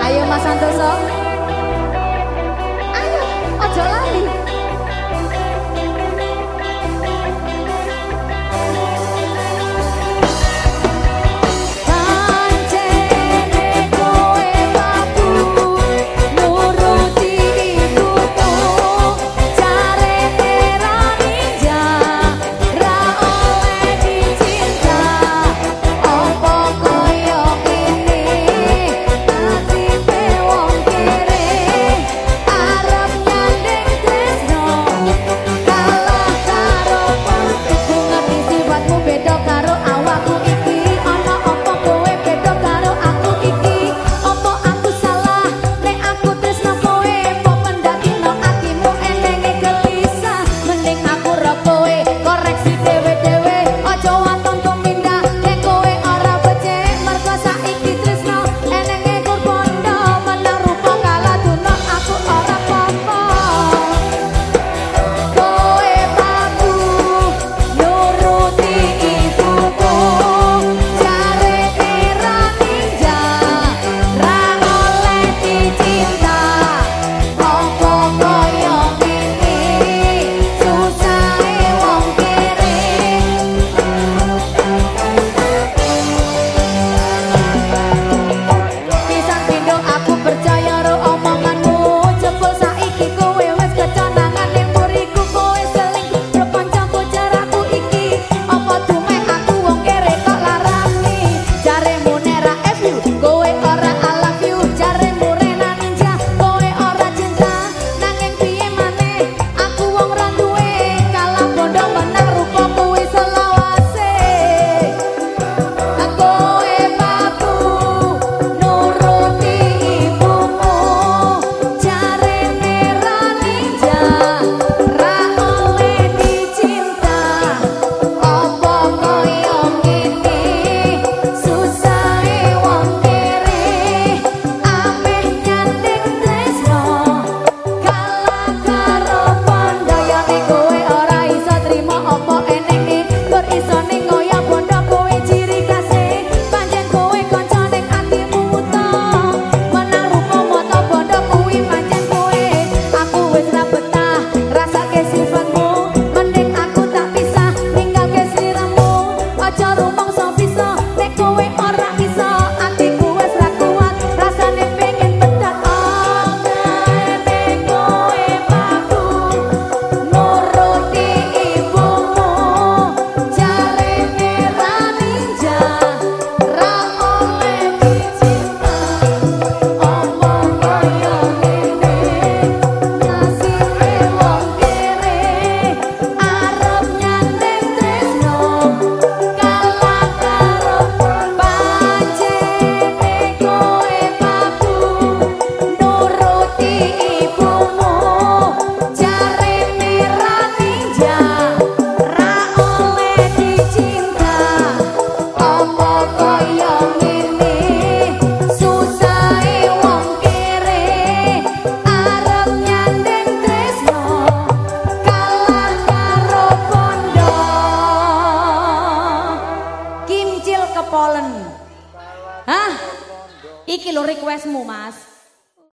Ayo Mas Santoso. Kepolen hah? Iki lho requestmu mas